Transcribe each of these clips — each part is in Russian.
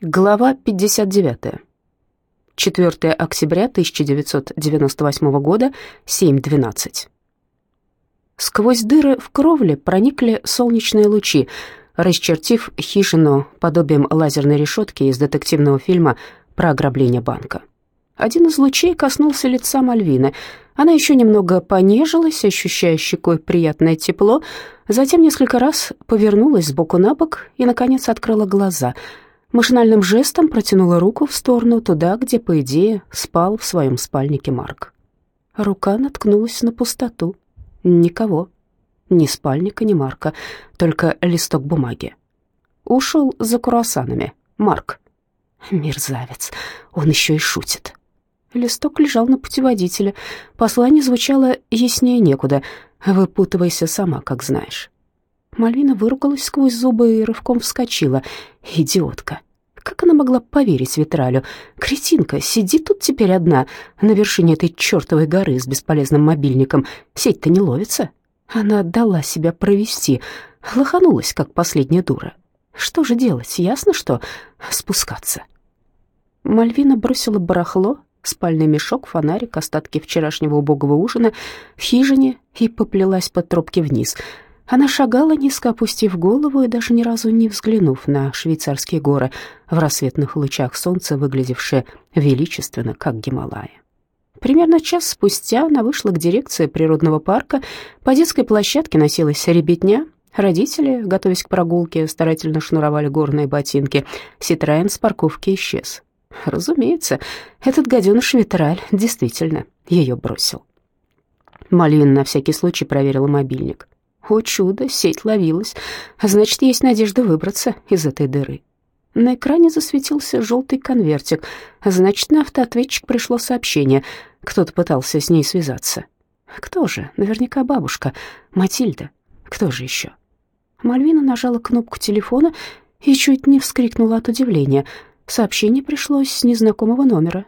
Глава 59. 4 октября 1998 года, 7.12. Сквозь дыры в кровле проникли солнечные лучи, расчертив хижину подобием лазерной решетки из детективного фильма про ограбление банка. Один из лучей коснулся лица Мальвины. Она еще немного понежилась, ощущая щекой приятное тепло, затем несколько раз повернулась сбоку на бок и, наконец, открыла глаза — Машинальным жестом протянула руку в сторону, туда, где, по идее, спал в своем спальнике Марк. Рука наткнулась на пустоту. Никого. Ни спальника, ни Марка, только листок бумаги. Ушел за круассанами. Марк. Мерзавец. Он еще и шутит. Листок лежал на путеводителе. Послание звучало яснее некуда. «Выпутывайся сама, как знаешь». Мальвина выругалась сквозь зубы и рывком вскочила. Идиотка. Как она могла поверить Витралю? Кретинка, сиди тут теперь одна, на вершине этой чертовой горы с бесполезным мобильником. Сеть-то не ловится. Она дала себя провести, лоханулась, как последняя дура. Что же делать? Ясно, что спускаться. Мальвина бросила барахло, спальный мешок, фонарик, остатки вчерашнего убогого ужина в хижине и поплелась по тропке вниз — она шагала, низко опустив голову и даже ни разу не взглянув на швейцарские горы, в рассветных лучах солнца выглядевшие величественно, как Гималаи. Примерно час спустя она вышла к дирекции природного парка. По детской площадке носилась ребятня. Родители, готовясь к прогулке, старательно шнуровали горные ботинки. Ситроен с парковки исчез. Разумеется, этот гаденыш Витраль действительно ее бросил. Малин на всякий случай проверила мобильник. О чудо, сеть ловилась, а значит, есть надежда выбраться из этой дыры. На экране засветился желтый конвертик, значит, на автоответчик пришло сообщение. Кто-то пытался с ней связаться. Кто же? Наверняка бабушка. Матильда. Кто же еще? Мальвина нажала кнопку телефона и чуть не вскрикнула от удивления. Сообщение пришло с незнакомого номера.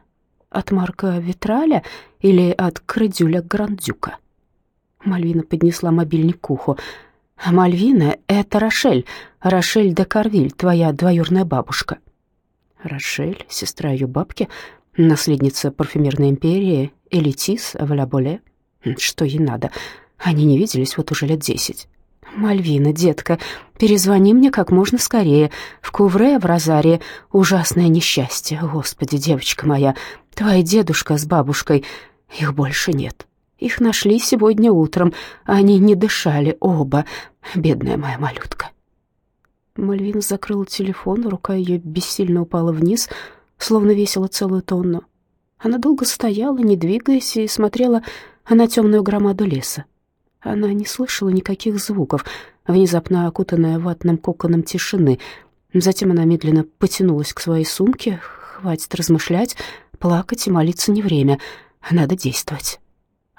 От Марка Витраля или от Крадюля Грандюка? Мальвина поднесла мобильник к уху. «Мальвина, это Рошель, Рошель де Карвиль, твоя двоюродная бабушка». Рошель, сестра ее бабки, наследница парфюмерной империи, Элитис, Валяболе. Что ей надо? Они не виделись вот уже лет десять. «Мальвина, детка, перезвони мне как можно скорее. В Кувре, в Розарии, ужасное несчастье. Господи, девочка моя, твой дедушка с бабушкой, их больше нет». Их нашли сегодня утром. Они не дышали оба. Бедная моя малютка. Мальвина закрыла телефон, рука ее бессильно упала вниз, словно весила целую тонну. Она долго стояла, не двигаясь, и смотрела на темную громаду леса. Она не слышала никаких звуков, внезапно окутанная ватным коконом тишины. Затем она медленно потянулась к своей сумке. Хватит размышлять, плакать и молиться не время. Надо действовать.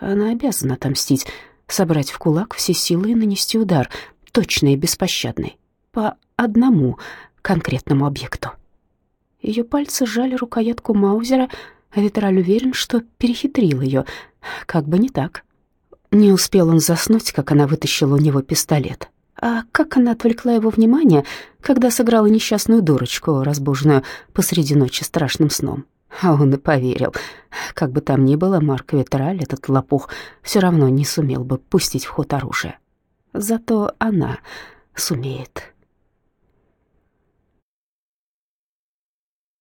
Она обязана отомстить, собрать в кулак все силы и нанести удар, точный и беспощадный, по одному конкретному объекту. Ее пальцы сжали рукоятку Маузера, а Витраль уверен, что перехитрил ее, как бы не так. Не успел он заснуть, как она вытащила у него пистолет. А как она отвлекла его внимание, когда сыграла несчастную дурочку, разбуженную посреди ночи страшным сном. А он и поверил. Как бы там ни было, Марк Витраль, этот лопух, все равно не сумел бы пустить в ход оружие. Зато она сумеет.